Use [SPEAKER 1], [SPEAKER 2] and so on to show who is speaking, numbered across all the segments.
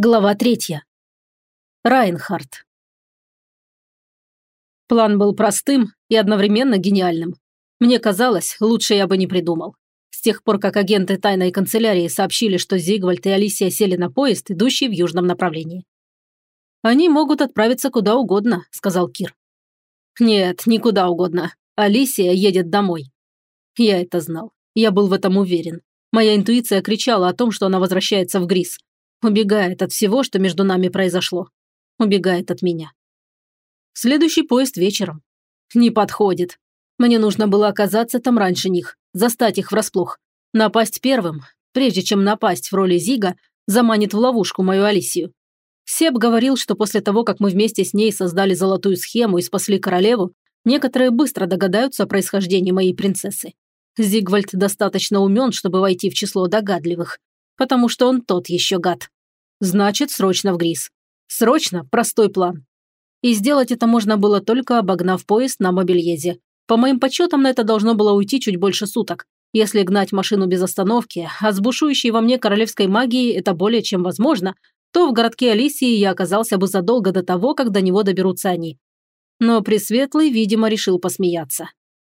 [SPEAKER 1] Глава третья. Райнхард. План был простым и одновременно гениальным. Мне казалось, лучше я бы не придумал. С тех пор, как агенты тайной канцелярии сообщили, что Зигвальд и Алисия сели на поезд, идущий в южном направлении. «Они могут отправиться куда угодно», – сказал Кир. «Нет, никуда угодно. Алисия едет домой». Я это знал. Я был в этом уверен. Моя интуиция кричала о том, что она возвращается в Грис. Убегает от всего, что между нами произошло. Убегает от меня. Следующий поезд вечером. Не подходит. Мне нужно было оказаться там раньше них, застать их врасплох. Напасть первым, прежде чем напасть в роли Зига, заманит в ловушку мою Алисию. Себ говорил, что после того, как мы вместе с ней создали золотую схему и спасли королеву, некоторые быстро догадаются о происхождении моей принцессы. Зигвальд достаточно умен, чтобы войти в число догадливых потому что он тот еще гад. Значит, срочно в Грис. Срочно простой план. И сделать это можно было только обогнав поезд на мобильезе. По моим подсчетам, на это должно было уйти чуть больше суток. Если гнать машину без остановки, а с бушующей во мне королевской магией это более чем возможно, то в городке Алисии я оказался бы задолго до того, как до него доберутся они. Но Пресветлый, видимо, решил посмеяться.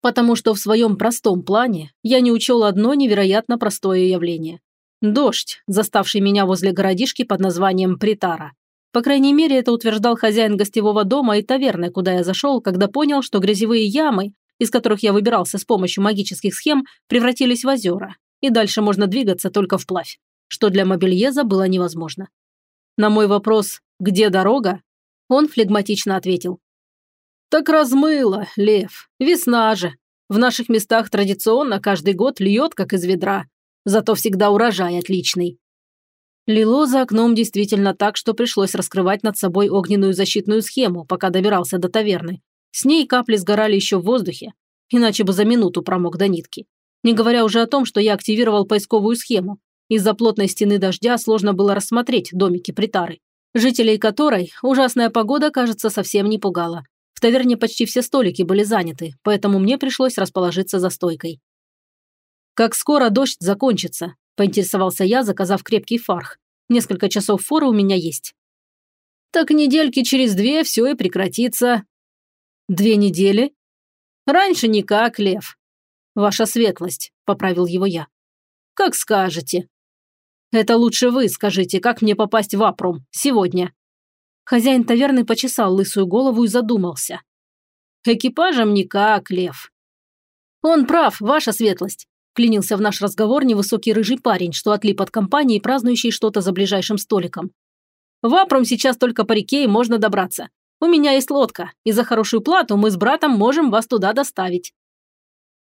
[SPEAKER 1] Потому что в своем простом плане я не учел одно невероятно простое явление. Дождь, заставший меня возле городишки под названием Притара. По крайней мере, это утверждал хозяин гостевого дома и таверны, куда я зашел, когда понял, что грязевые ямы, из которых я выбирался с помощью магических схем, превратились в озера, и дальше можно двигаться только вплавь, что для мобильеза было невозможно. На мой вопрос «Где дорога?» он флегматично ответил. «Так размыло, Лев, весна же. В наших местах традиционно каждый год льет, как из ведра, Зато всегда урожай отличный. Лило за окном действительно так, что пришлось раскрывать над собой огненную защитную схему, пока добирался до таверны. С ней капли сгорали еще в воздухе, иначе бы за минуту промок до нитки. Не говоря уже о том, что я активировал поисковую схему. Из-за плотной стены дождя сложно было рассмотреть домики Притары, жителей которой ужасная погода, кажется, совсем не пугала. В таверне почти все столики были заняты, поэтому мне пришлось расположиться за стойкой. «Как скоро дождь закончится?» – поинтересовался я, заказав крепкий фарх. «Несколько часов фора у меня есть». «Так недельки через две все и прекратится». «Две недели?» «Раньше никак, Лев». «Ваша светлость», – поправил его я. «Как скажете». «Это лучше вы скажите, как мне попасть в Апрум сегодня?» Хозяин таверны почесал лысую голову и задумался. «Экипажем никак, Лев». «Он прав, ваша светлость. Клянился в наш разговор невысокий рыжий парень, что отлип от компании, празднующий что-то за ближайшим столиком. В Апром сейчас только по реке и можно добраться. У меня есть лодка, и за хорошую плату мы с братом можем вас туда доставить.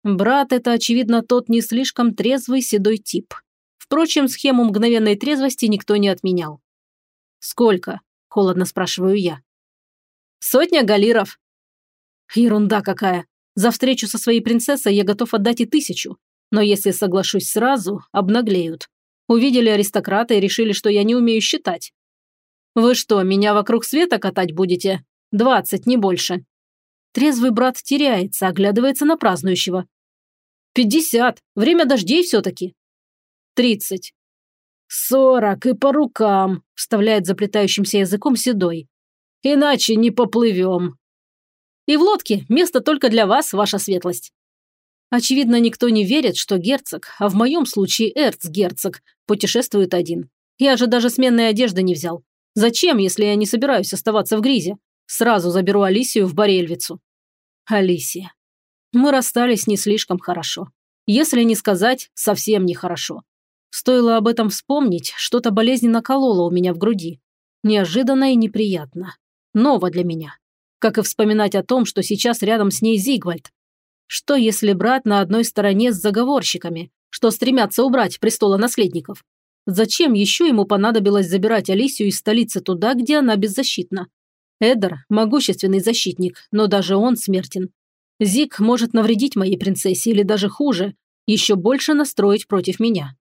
[SPEAKER 1] Брат – это, очевидно, тот не слишком трезвый седой тип. Впрочем, схему мгновенной трезвости никто не отменял. «Сколько?» – холодно спрашиваю я. «Сотня галиров». Ерунда какая. За встречу со своей принцессой я готов отдать и тысячу. Но если соглашусь сразу, обнаглеют. Увидели аристократа и решили, что я не умею считать. Вы что, меня вокруг света катать будете? Двадцать, не больше. Трезвый брат теряется, оглядывается на празднующего. Пятьдесят. Время дождей все-таки. Тридцать. Сорок и по рукам, вставляет заплетающимся языком седой. Иначе не поплывем. И в лодке место только для вас, ваша светлость. Очевидно, никто не верит, что герцог, а в моем случае эрцгерцог, путешествует один. Я же даже сменной одежды не взял. Зачем, если я не собираюсь оставаться в Гризе? Сразу заберу Алисию в Борельвицу. Алисия. Мы расстались не слишком хорошо. Если не сказать, совсем нехорошо. Стоило об этом вспомнить, что-то болезненно кололо у меня в груди. Неожиданно и неприятно. Ново для меня. Как и вспоминать о том, что сейчас рядом с ней Зигвальд, что если брат на одной стороне с заговорщиками, что стремятся убрать престола наследников? Зачем еще ему понадобилось забирать Алисию из столицы туда, где она беззащитна? Эдер – могущественный защитник, но даже он смертен. Зик может навредить моей принцессе или даже хуже, еще больше настроить против меня.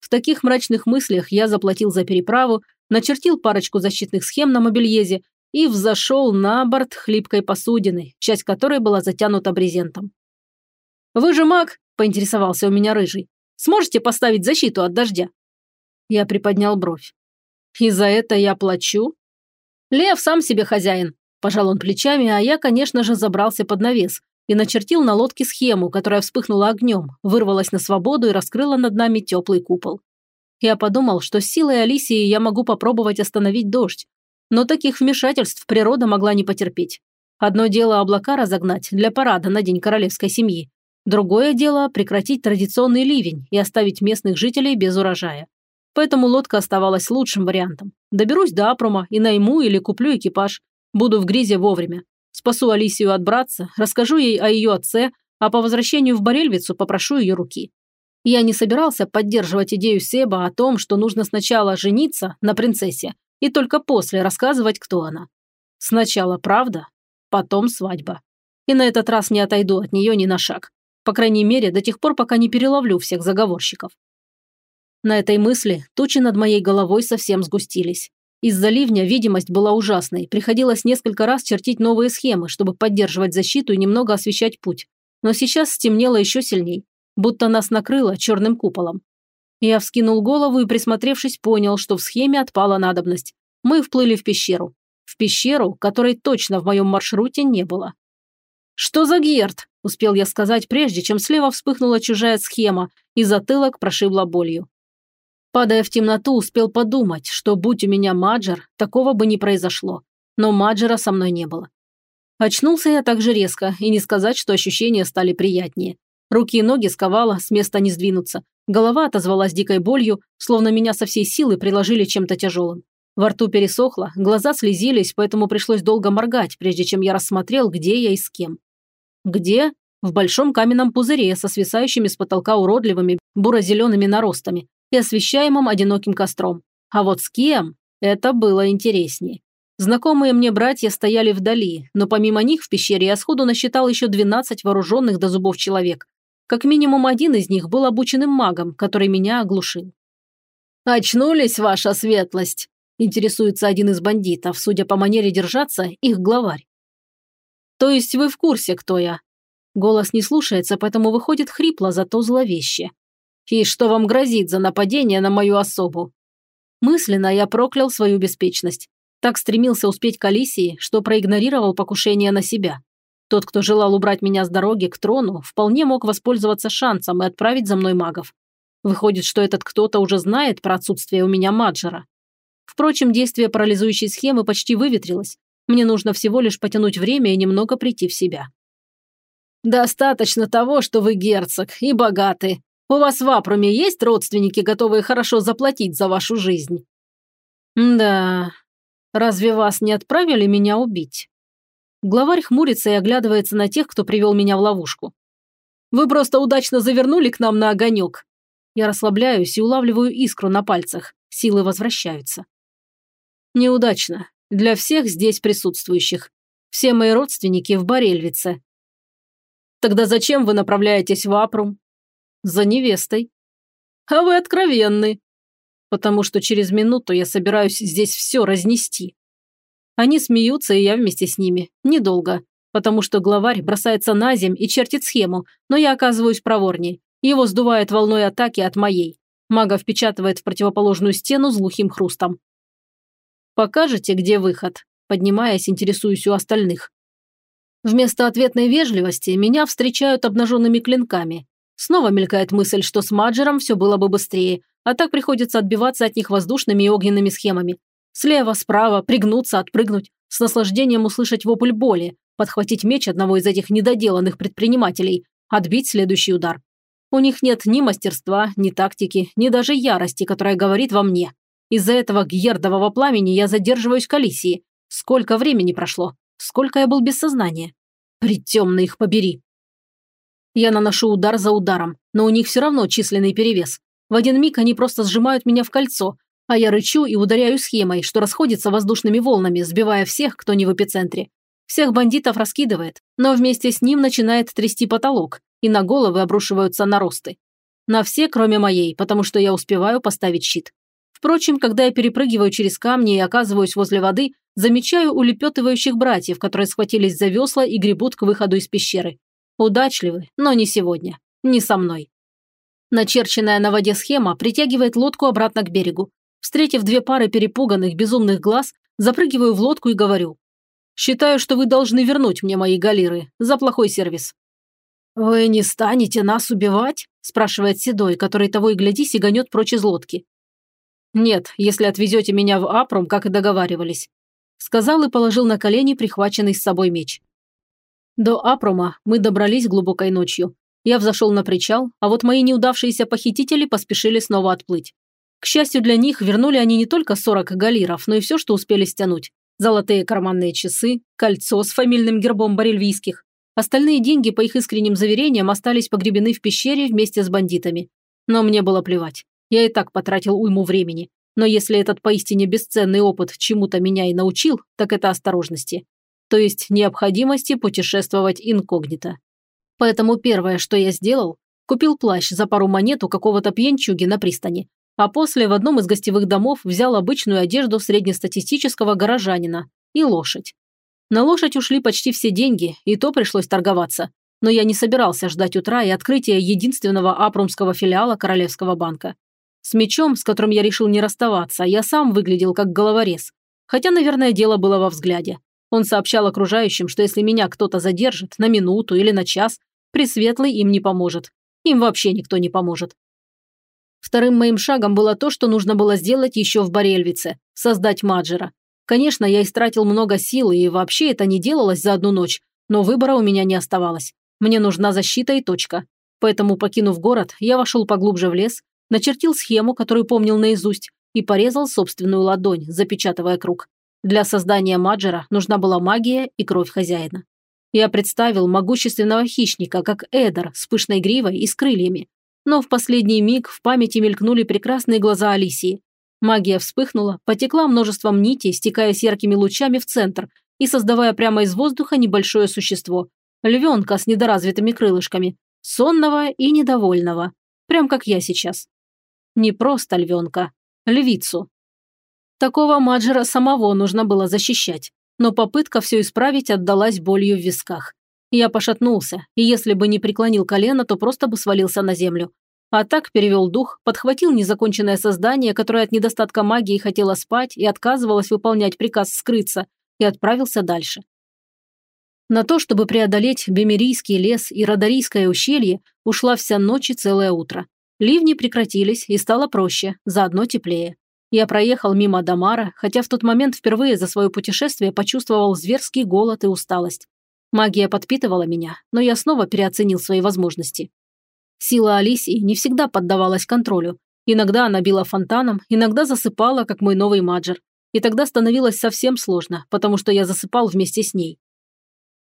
[SPEAKER 1] В таких мрачных мыслях я заплатил за переправу, начертил парочку защитных схем на мобильезе и взошел на борт хлипкой посудины, часть которой была затянута брезентом. «Вы же маг?» – поинтересовался у меня рыжий. «Сможете поставить защиту от дождя?» Я приподнял бровь. И за это я плачу? Лев сам себе хозяин. Пожал он плечами, а я, конечно же, забрался под навес и начертил на лодке схему, которая вспыхнула огнем, вырвалась на свободу и раскрыла над нами теплый купол. Я подумал, что с силой Алисии я могу попробовать остановить дождь, но таких вмешательств природа могла не потерпеть. Одно дело облака разогнать для парада на День королевской семьи, другое дело прекратить традиционный ливень и оставить местных жителей без урожая. Поэтому лодка оставалась лучшим вариантом. Доберусь до Апрума и найму или куплю экипаж. Буду в Гризе вовремя. Спасу Алисию от братца, расскажу ей о ее отце, а по возвращению в Борельвицу попрошу ее руки. Я не собирался поддерживать идею Себа о том, что нужно сначала жениться на принцессе и только после рассказывать, кто она. Сначала правда, потом свадьба. И на этот раз не отойду от нее ни на шаг. По крайней мере, до тех пор, пока не переловлю всех заговорщиков. На этой мысли тучи над моей головой совсем сгустились. Из-за ливня видимость была ужасной, приходилось несколько раз чертить новые схемы, чтобы поддерживать защиту и немного освещать путь. Но сейчас стемнело еще сильней, будто нас накрыло черным куполом. Я вскинул голову и, присмотревшись, понял, что в схеме отпала надобность. Мы вплыли в пещеру. В пещеру, которой точно в моем маршруте не было. «Что за Герд?» – успел я сказать, прежде чем слева вспыхнула чужая схема, и затылок прошибла болью. Падая в темноту, успел подумать, что будь у меня Маджер, такого бы не произошло. Но Маджера со мной не было. Очнулся я так же резко, и не сказать, что ощущения стали приятнее. Руки и ноги сковало, с места не сдвинуться. Голова отозвалась дикой болью, словно меня со всей силы приложили чем-то тяжелым. Во рту пересохло, глаза слезились, поэтому пришлось долго моргать, прежде чем я рассмотрел, где я и с кем. Где? В большом каменном пузыре со свисающими с потолка уродливыми буро-зелеными наростами, и освещаемым одиноким костром. А вот с кем? Это было интереснее. Знакомые мне братья стояли вдали, но помимо них в пещере я сходу насчитал еще 12 вооруженных до зубов человек. Как минимум один из них был обученным магом, который меня оглушил. «Очнулись, ваша светлость?» – интересуется один из бандитов, судя по манере держаться, их главарь. «То есть вы в курсе, кто я?» Голос не слушается, поэтому выходит хрипло, зато зловеще. И что вам грозит за нападение на мою особу?» Мысленно я проклял свою беспечность. Так стремился успеть к Алисии, что проигнорировал покушение на себя. Тот, кто желал убрать меня с дороги к трону, вполне мог воспользоваться шансом и отправить за мной магов. Выходит, что этот кто-то уже знает про отсутствие у меня маджера. Впрочем, действие парализующей схемы почти выветрилось. Мне нужно всего лишь потянуть время и немного прийти в себя. «Достаточно того, что вы герцог и богаты», у вас в Апруме есть родственники, готовые хорошо заплатить за вашу жизнь?» «Да. Разве вас не отправили меня убить?» Главарь хмурится и оглядывается на тех, кто привел меня в ловушку. «Вы просто удачно завернули к нам на огонек». Я расслабляюсь и улавливаю искру на пальцах. Силы возвращаются. Неудачно. Для всех здесь присутствующих. Все мои родственники в Борельвице. Тогда зачем вы направляетесь в Апрум? За невестой. А вы откровенны. Потому что через минуту я собираюсь здесь все разнести. Они смеются, и я вместе с ними. Недолго. Потому что главарь бросается на земь и чертит схему, но я оказываюсь проворней. Его сдувает волной атаки от моей. Мага впечатывает в противоположную стену с глухим хрустом. «Покажете, где выход?» Поднимаясь, интересуюсь у остальных. Вместо ответной вежливости меня встречают обнаженными клинками. Снова мелькает мысль, что с Маджером все было бы быстрее, а так приходится отбиваться от них воздушными и огненными схемами. Слева, справа, пригнуться, отпрыгнуть, с наслаждением услышать вопль боли, подхватить меч одного из этих недоделанных предпринимателей, отбить следующий удар. У них нет ни мастерства, ни тактики, ни даже ярости, которая говорит во мне. Из-за этого гьердового пламени я задерживаюсь к Алисии. Сколько времени прошло? Сколько я был без сознания? Притемно их побери. Я наношу удар за ударом, но у них все равно численный перевес. В один миг они просто сжимают меня в кольцо, а я рычу и ударяю схемой, что расходится воздушными волнами, сбивая всех, кто не в эпицентре. Всех бандитов раскидывает, но вместе с ним начинает трясти потолок, и на головы обрушиваются наросты. На все, кроме моей, потому что я успеваю поставить щит. Впрочем, когда я перепрыгиваю через камни и оказываюсь возле воды, замечаю улепетывающих братьев, которые схватились за весла и гребут к выходу из пещеры. Удачливы, но не сегодня. Не со мной. Начерченная на воде схема притягивает лодку обратно к берегу. Встретив две пары перепуганных, безумных глаз, запрыгиваю в лодку и говорю. «Считаю, что вы должны вернуть мне мои галеры за плохой сервис». «Вы не станете нас убивать?» – спрашивает Седой, который того и гляди сиганет прочь из лодки. «Нет, если отвезете меня в Апром, как и договаривались», – сказал и положил на колени прихваченный с собой меч. До Апрома мы добрались глубокой ночью. Я взошел на причал, а вот мои неудавшиеся похитители поспешили снова отплыть. К счастью для них, вернули они не только 40 галиров, но и все, что успели стянуть. Золотые карманные часы, кольцо с фамильным гербом барельвийских, Остальные деньги, по их искренним заверениям, остались погребены в пещере вместе с бандитами. Но мне было плевать. Я и так потратил уйму времени. Но если этот поистине бесценный опыт чему-то меня и научил, так это осторожности. То есть необходимости путешествовать инкогнито. Поэтому первое, что я сделал, купил плащ за пару монет у какого-то пьянчуги на пристани, а после в одном из гостевых домов взял обычную одежду среднестатистического горожанина и лошадь. На лошадь ушли почти все деньги, и то пришлось торговаться. Но я не собирался ждать утра и открытия единственного апрумского филиала Королевского банка. С мечом, с которым я решил не расставаться, я сам выглядел как головорез. Хотя, наверное, дело было во взгляде. Он сообщал окружающим, что если меня кто-то задержит на минуту или на час, Пресветлый им не поможет. Им вообще никто не поможет. Вторым моим шагом было то, что нужно было сделать еще в Борельвице – создать Маджера. Конечно, я истратил много сил, и вообще это не делалось за одну ночь, но выбора у меня не оставалось. Мне нужна защита и точка. Поэтому, покинув город, я вошел поглубже в лес, начертил схему, которую помнил наизусть, и порезал собственную ладонь, запечатывая круг. Для создания маджера нужна была магия и кровь хозяина. Я представил могущественного хищника, как Эдер, с пышной гривой и с крыльями. Но в последний миг в памяти мелькнули прекрасные глаза Алисии. Магия вспыхнула, потекла множеством нитей, стекаясь яркими лучами в центр и создавая прямо из воздуха небольшое существо. Львенка с недоразвитыми крылышками. Сонного и недовольного. Прям как я сейчас. Не просто львенка. Львицу. Такого Маджера самого нужно было защищать. Но попытка все исправить отдалась болью в висках. Я пошатнулся, и если бы не преклонил колено, то просто бы свалился на землю. А так перевел дух, подхватил незаконченное создание, которое от недостатка магии хотело спать и отказывалось выполнять приказ скрыться, и отправился дальше. На то, чтобы преодолеть Бемерийский лес и Радарийское ущелье, ушла вся ночь и целое утро. Ливни прекратились, и стало проще, заодно теплее. Я проехал мимо Дамара, хотя в тот момент впервые за свое путешествие почувствовал зверский голод и усталость. Магия подпитывала меня, но я снова переоценил свои возможности. Сила Алисии не всегда поддавалась контролю. Иногда она била фонтаном, иногда засыпала, как мой новый маджер. И тогда становилось совсем сложно, потому что я засыпал вместе с ней.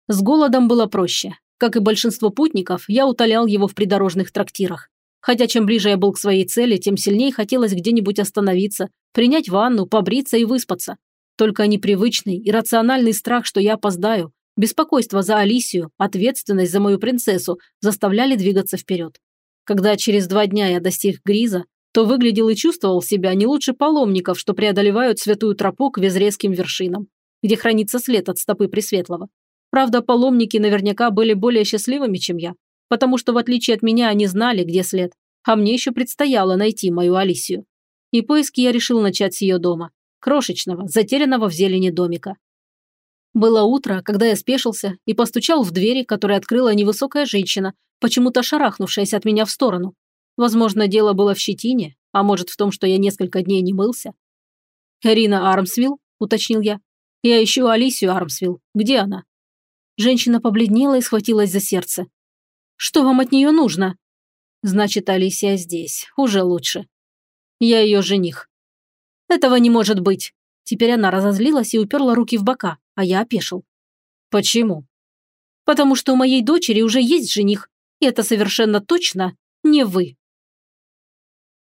[SPEAKER 1] С голодом было проще. Как и большинство путников, я утолял его в придорожных трактирах. Хотя чем ближе я был к своей цели, тем сильнее хотелось где-нибудь остановиться, принять ванну, побриться и выспаться. Только непривычный, иррациональный страх, что я опоздаю, Беспокойство за Алисию, ответственность за мою принцессу заставляли двигаться вперед. Когда через два дня я достиг Гриза, то выглядел и чувствовал себя не лучше паломников, что преодолевают святую тропу к Везрезким вершинам, где хранится след от стопы Пресветлого. Правда, паломники наверняка были более счастливыми, чем я, потому что, в отличие от меня, они знали, где след, а мне еще предстояло найти мою Алисию. И поиски я решил начать с ее дома, крошечного, затерянного в зелени домика. Было утро, когда я спешился и постучал в двери, которые открыла невысокая женщина, почему-то шарахнувшаяся от меня в сторону. Возможно, дело было в щетине, а может в том, что я несколько дней не мылся. «Эрина Армсвилл?» – уточнил я. «Я ищу Алисию Армсвилл. Где она?» Женщина побледнела и схватилась за сердце. «Что вам от нее нужно?» «Значит, Алисия здесь. Уже лучше. Я ее жених». «Этого не может быть!» Теперь она разозлилась и уперла руки в бока а я опешил. Почему? Потому что у моей дочери уже есть жених, и это совершенно точно не вы.